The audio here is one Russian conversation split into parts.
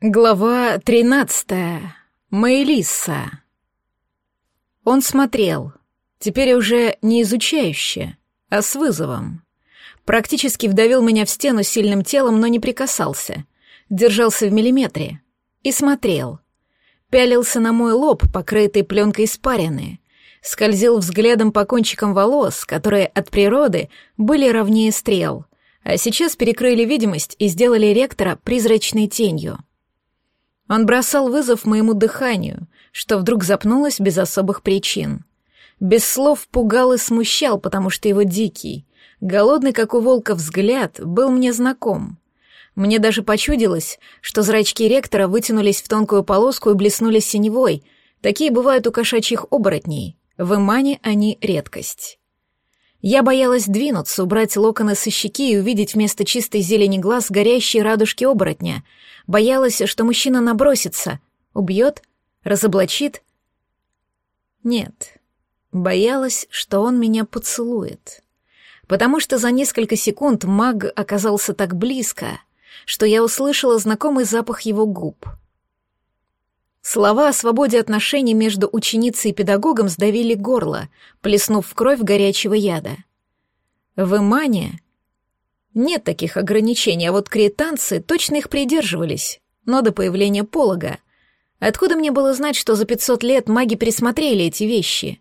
Глава тринадцатая. Мэйлисса. Он смотрел, теперь уже не изучающе, а с вызовом. Практически вдавил меня в стену сильным телом, но не прикасался. Держался в миллиметре. И смотрел. Пялился на мой лоб, покрытый пленкой испарины. Скользил взглядом по кончикам волос, которые от природы были ровнее стрел, а сейчас перекрыли видимость и сделали ректора призрачной тенью — он бросал вызов моему дыханию, что вдруг запнулось без особых причин. Без слов пугал и смущал, потому что его дикий, голодный, как у волка, взгляд был мне знаком. Мне даже почудилось, что зрачки ректора вытянулись в тонкую полоску и блеснули синевой. Такие бывают у кошачьих оборотней. В Имане они редкость. Я боялась двинуться, убрать локоны со щеки и увидеть вместо чистой зелени глаз горящие радужки оборотня. Боялась, что мужчина набросится, убьет, разоблачит. Нет, боялась, что он меня поцелует. Потому что за несколько секунд маг оказался так близко, что я услышала знакомый запах его губ — Слова о свободе отношений между ученицей и педагогом сдавили горло, плеснув в кровь горячего яда. В Имане нет таких ограничений, а вот кретанцы точно их придерживались, но до появления полога. Откуда мне было знать, что за пятьсот лет маги присмотрели эти вещи?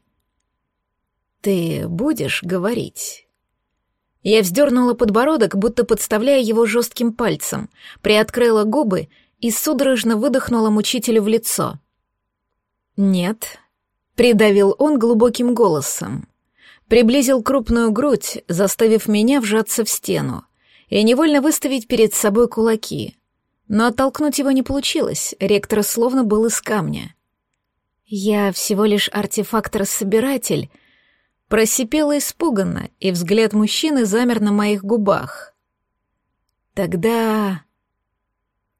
«Ты будешь говорить?» Я вздернула подбородок, будто подставляя его жестким пальцем, приоткрыла губы и судорожно выдохнула мучителю в лицо. «Нет», — придавил он глубоким голосом. Приблизил крупную грудь, заставив меня вжаться в стену, и невольно выставить перед собой кулаки. Но оттолкнуть его не получилось, ректор словно был из камня. «Я всего лишь артефактор-собиратель», просипела испуганно, и взгляд мужчины замер на моих губах. «Тогда...»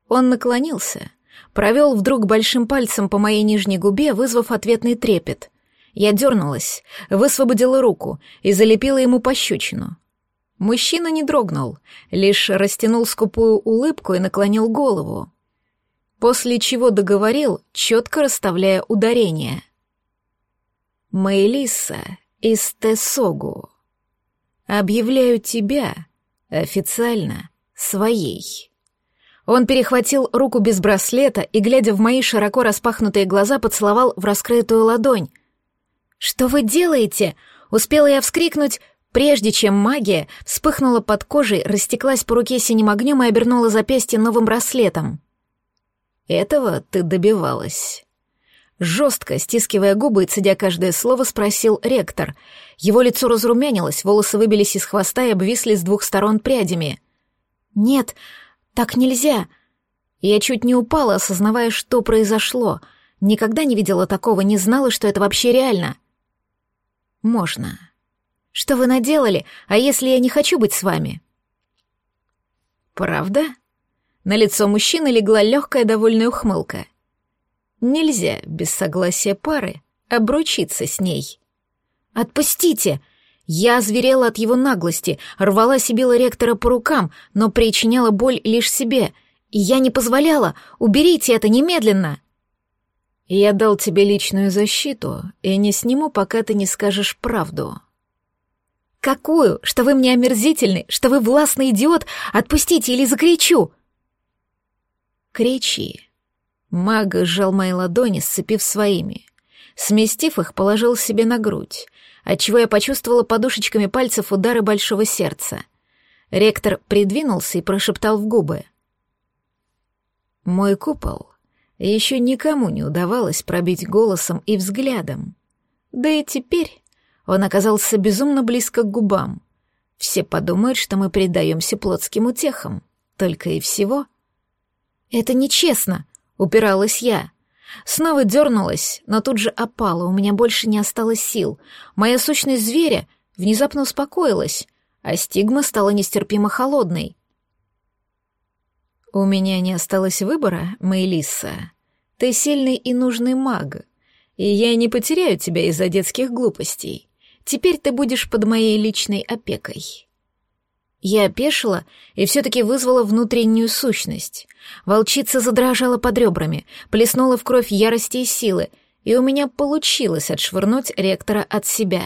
Он наклонился, провел вдруг большим пальцем по моей нижней губе, вызвав ответный трепет. Я дернулась, высвободила руку и залепила ему пощечину. Мужчина не дрогнул, лишь растянул скупую улыбку и наклонил голову. После чего договорил, четко расставляя ударение. «Мэйлиса из Тесогу, объявляю тебя официально своей». Он перехватил руку без браслета и, глядя в мои широко распахнутые глаза, поцеловал в раскрытую ладонь. «Что вы делаете?» Успела я вскрикнуть, прежде чем магия вспыхнула под кожей, растеклась по руке синим огнем и обернула запястье новым браслетом. «Этого ты добивалась». Жестко, стискивая губы и цедя каждое слово, спросил ректор. Его лицо разрумянилось, волосы выбились из хвоста и обвисли с двух сторон прядями. «Нет, так нельзя. Я чуть не упала, осознавая, что произошло. Никогда не видела такого, не знала, что это вообще реально. Можно. Что вы наделали? А если я не хочу быть с вами? Правда? На лицо мужчины легла легкая довольная ухмылка. Нельзя без согласия пары обручиться с ней. Отпустите! Я озверела от его наглости, рвалась и била ректора по рукам, но причиняла боль лишь себе. И я не позволяла. Уберите это немедленно. Я дал тебе личную защиту и не сниму, пока ты не скажешь правду. Какую? Что вы мне омерзительный, что вы властный идиот? Отпустите или закричу. Кричи. Маг сжал мои ладони, сцепив своими. Сместив их, положил себе на грудь отчего я почувствовала подушечками пальцев удары большого сердца. Ректор придвинулся и прошептал в губы. «Мой купол еще никому не удавалось пробить голосом и взглядом. Да и теперь он оказался безумно близко к губам. Все подумают, что мы предаемся плотским утехам. Только и всего». «Это нечестно», — упиралась я. Снова дернулась, но тут же опала, у меня больше не осталось сил. Моя сущность зверя внезапно успокоилась, а стигма стала нестерпимо холодной. «У меня не осталось выбора, Мэйлиса. Ты сильный и нужный маг, и я не потеряю тебя из-за детских глупостей. Теперь ты будешь под моей личной опекой». Я опешила и все-таки вызвала внутреннюю сущность. Волчица задрожала под ребрами, плеснула в кровь ярости и силы, и у меня получилось отшвырнуть ректора от себя.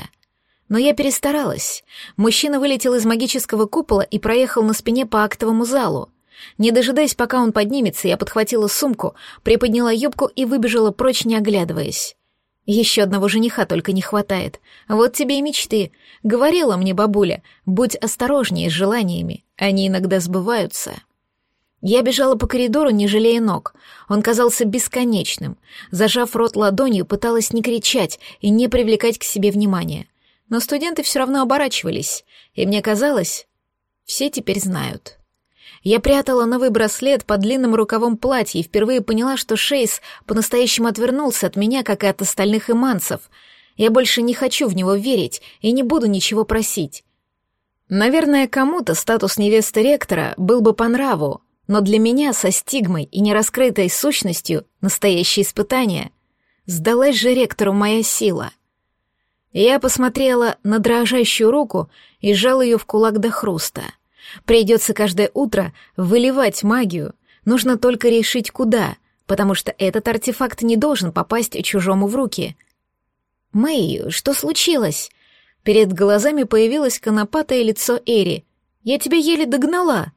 Но я перестаралась. Мужчина вылетел из магического купола и проехал на спине по актовому залу. Не дожидаясь, пока он поднимется, я подхватила сумку, приподняла юбку и выбежала прочь, не оглядываясь. Еще одного жениха только не хватает. Вот тебе и мечты. Говорила мне бабуля, будь осторожнее с желаниями, они иногда сбываются. Я бежала по коридору, не жалея ног. Он казался бесконечным. Зажав рот ладонью, пыталась не кричать и не привлекать к себе внимания. Но студенты все равно оборачивались, и мне казалось, все теперь знают. Я прятала новый браслет под длинным рукавом платья и впервые поняла, что Шейс по-настоящему отвернулся от меня, как и от остальных иманцев. Я больше не хочу в него верить и не буду ничего просить. Наверное, кому-то статус невесты ректора был бы по нраву, но для меня со стигмой и нераскрытой сущностью настоящее испытание. Сдалась же ректору моя сила. Я посмотрела на дрожащую руку и сжала ее в кулак до хруста — Придется каждое утро выливать магию. Нужно только решить, куда, потому что этот артефакт не должен попасть чужому в руки. «Мэй, что случилось?» Перед глазами появилось конопатое лицо Эри. «Я тебя еле догнала».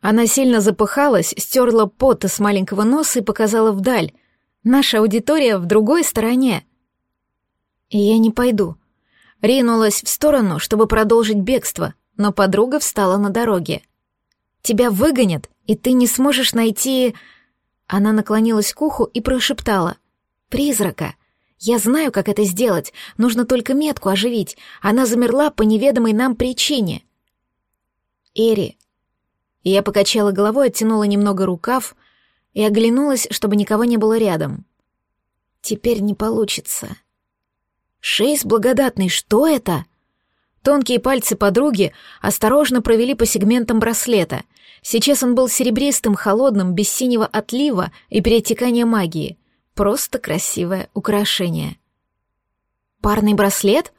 Она сильно запыхалась, стерла пот с маленького носа и показала вдаль. «Наша аудитория в другой стороне». «Я не пойду». Ринулась в сторону, чтобы продолжить бегство, но подруга встала на дороге. «Тебя выгонят, и ты не сможешь найти...» Она наклонилась к уху и прошептала. «Призрака. Я знаю, как это сделать. Нужно только метку оживить. Она замерла по неведомой нам причине». «Эри». Я покачала головой, оттянула немного рукав и оглянулась, чтобы никого не было рядом. «Теперь не получится». «Шейс благодатный, что это?» Тонкие пальцы подруги осторожно провели по сегментам браслета. Сейчас он был серебристым, холодным, без синего отлива и перетекания магии. Просто красивое украшение. «Парный браслет?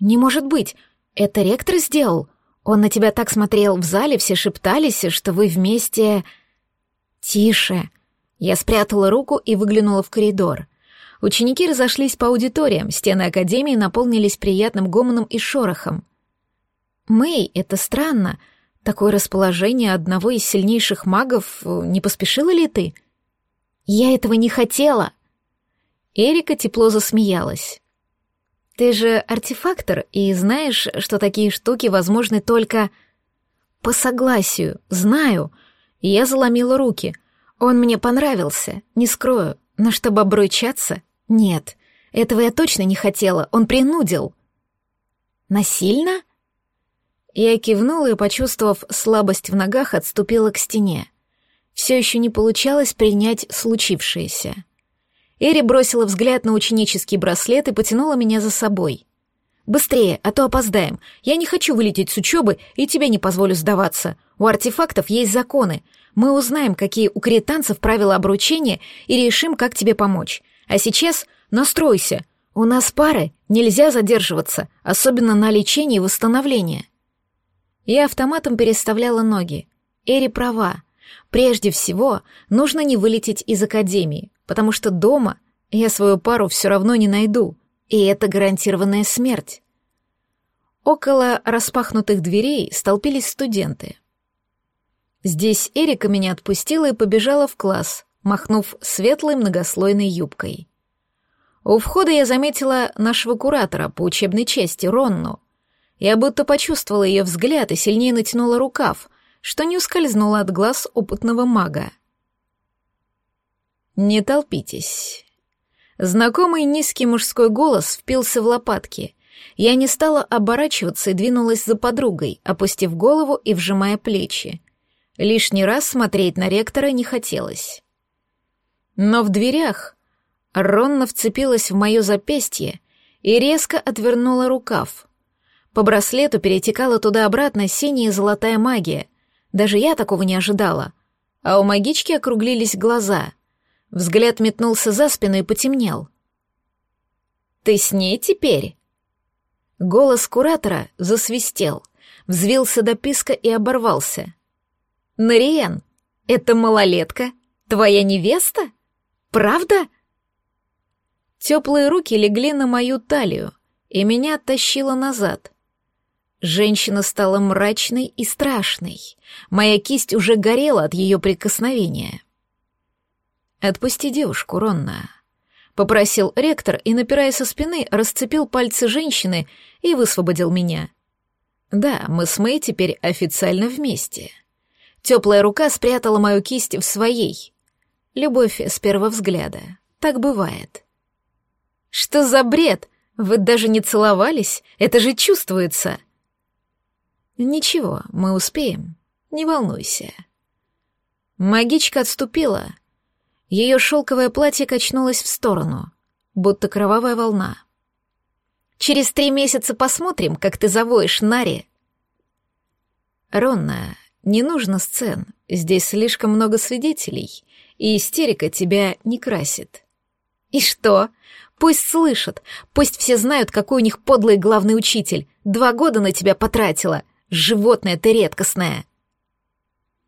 Не может быть! Это ректор сделал? Он на тебя так смотрел в зале, все шептались, что вы вместе...» «Тише!» Я спрятала руку и выглянула в коридор. Ученики разошлись по аудиториям, стены академии наполнились приятным гомоном и шорохом. «Мэй, это странно. Такое расположение одного из сильнейших магов. Э, не поспешила ли ты?» «Я этого не хотела!» Эрика тепло засмеялась. «Ты же артефактор и знаешь, что такие штуки возможны только...» «По согласию, знаю». Я заломила руки. Он мне понравился, не скрою, но чтобы обручаться — нет. Этого я точно не хотела, он принудил. «Насильно?» Я кивнула и, почувствовав слабость в ногах, отступила к стене. Все еще не получалось принять случившееся. Эри бросила взгляд на ученический браслет и потянула меня за собой. «Быстрее, а то опоздаем. Я не хочу вылететь с учебы и тебе не позволю сдаваться. У артефактов есть законы. Мы узнаем, какие у кританцев правила обручения и решим, как тебе помочь. А сейчас настройся. У нас пары, нельзя задерживаться, особенно на лечение и восстановление». Я автоматом переставляла ноги. Эри права. Прежде всего, нужно не вылететь из академии, потому что дома я свою пару все равно не найду, и это гарантированная смерть. Около распахнутых дверей столпились студенты. Здесь Эрика меня отпустила и побежала в класс, махнув светлой многослойной юбкой. У входа я заметила нашего куратора по учебной части, Ронну — я будто почувствовала ее взгляд и сильнее натянула рукав, что не ускользнуло от глаз опытного мага. «Не толпитесь». Знакомый низкий мужской голос впился в лопатки. Я не стала оборачиваться и двинулась за подругой, опустив голову и вжимая плечи. Лишний раз смотреть на ректора не хотелось. Но в дверях Ронна вцепилась в мое запястье и резко отвернула рукав, по браслету перетекала туда-обратно синяя и золотая магия. Даже я такого не ожидала. А у магички округлились глаза. Взгляд метнулся за спину и потемнел. «Ты с ней теперь?» Голос куратора засвистел. взвился до писка и оборвался. «Нариен, это малолетка? Твоя невеста? Правда?» Теплые руки легли на мою талию, и меня оттащило назад. Женщина стала мрачной и страшной. Моя кисть уже горела от ее прикосновения. «Отпусти девушку, Ронна», — попросил ректор и, напирая со спины, расцепил пальцы женщины и высвободил меня. «Да, мы с Мэй теперь официально вместе». Теплая рука спрятала мою кисть в своей. Любовь с первого взгляда. Так бывает. «Что за бред? Вы даже не целовались? Это же чувствуется!» «Ничего, мы успеем. Не волнуйся». Магичка отступила. Ее шелковое платье качнулось в сторону, будто кровавая волна. «Через три месяца посмотрим, как ты завоешь Нари». «Ронна, не нужно сцен. Здесь слишком много свидетелей, и истерика тебя не красит». «И что? Пусть слышат, пусть все знают, какой у них подлый главный учитель. Два года на тебя потратила. Животное ты редкостное!»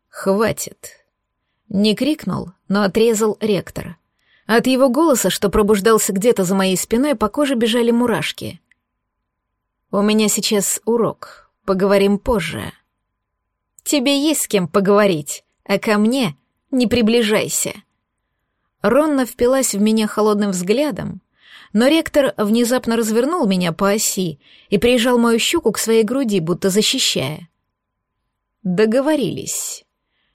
«Хватит!» Не крикнул, но отрезал ректор. От его голоса, что пробуждался где-то за моей спиной, по коже бежали мурашки. «У меня сейчас урок. Поговорим позже». «Тебе есть с кем поговорить, а ко мне не приближайся». Ронна впилась в меня холодным взглядом, но ректор внезапно развернул меня по оси и прижал мою щеку к своей груди, будто защищая. «Договорились».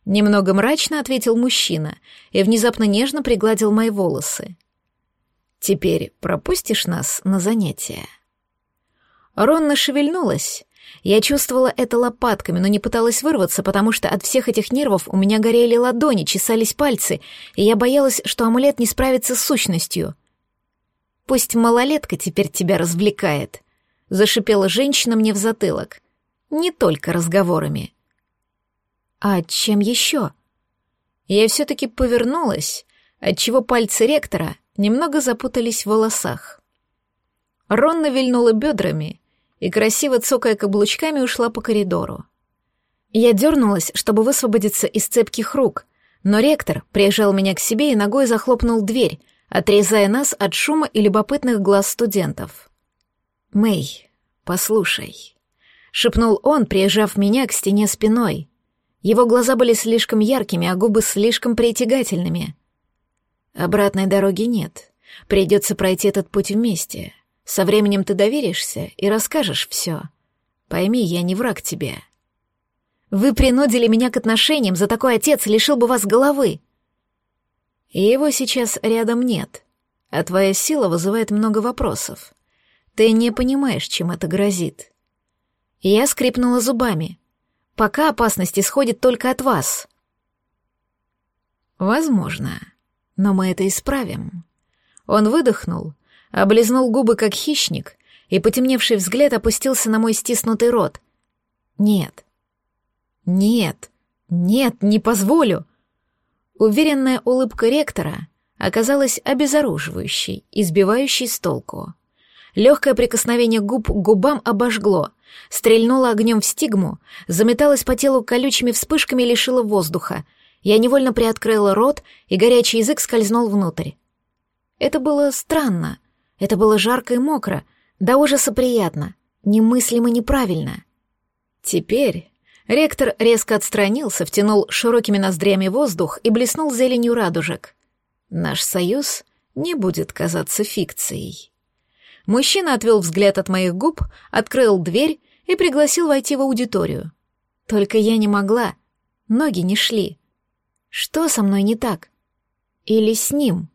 Немного мрачно ответил мужчина и внезапно нежно пригладил мои волосы. «Теперь пропустишь нас на занятия?» Ронна шевельнулась. Я чувствовала это лопатками, но не пыталась вырваться, потому что от всех этих нервов у меня горели ладони, чесались пальцы, и я боялась, что амулет не справится с сущностью — Пусть малолетка теперь тебя развлекает», — зашипела женщина мне в затылок. «Не только разговорами». «А чем еще?» Я все-таки повернулась, отчего пальцы ректора немного запутались в волосах. Ронна вильнула бедрами и, красиво цокая каблучками, ушла по коридору. Я дернулась, чтобы высвободиться из цепких рук, но ректор прижал меня к себе и ногой захлопнул дверь, отрезая нас от шума и любопытных глаз студентов. «Мэй, послушай», — шепнул он, прижав меня к стене спиной. Его глаза были слишком яркими, а губы слишком притягательными. «Обратной дороги нет. Придется пройти этот путь вместе. Со временем ты доверишься и расскажешь все. Пойми, я не враг тебе». «Вы принудили меня к отношениям, за такой отец лишил бы вас головы», и его сейчас рядом нет, а твоя сила вызывает много вопросов. Ты не понимаешь, чем это грозит. Я скрипнула зубами. Пока опасность исходит только от вас. Возможно, но мы это исправим. Он выдохнул, облизнул губы как хищник, и потемневший взгляд опустился на мой стиснутый рот. Нет. Нет. Нет, не позволю. Уверенная улыбка ректора оказалась обезоруживающей, избивающей с толку. Легкое прикосновение губ к губам обожгло, стрельнуло огнем в стигму, заметалось по телу колючими вспышками и лишило воздуха. Я невольно приоткрыла рот, и горячий язык скользнул внутрь. Это было странно, это было жарко и мокро, до ужаса приятно, немыслимо неправильно. Теперь Ректор резко отстранился, втянул широкими ноздрями воздух и блеснул зеленью радужек. Наш союз не будет казаться фикцией. Мужчина отвел взгляд от моих губ, открыл дверь и пригласил войти в аудиторию. Только я не могла, ноги не шли. Что со мной не так? Или с ним?»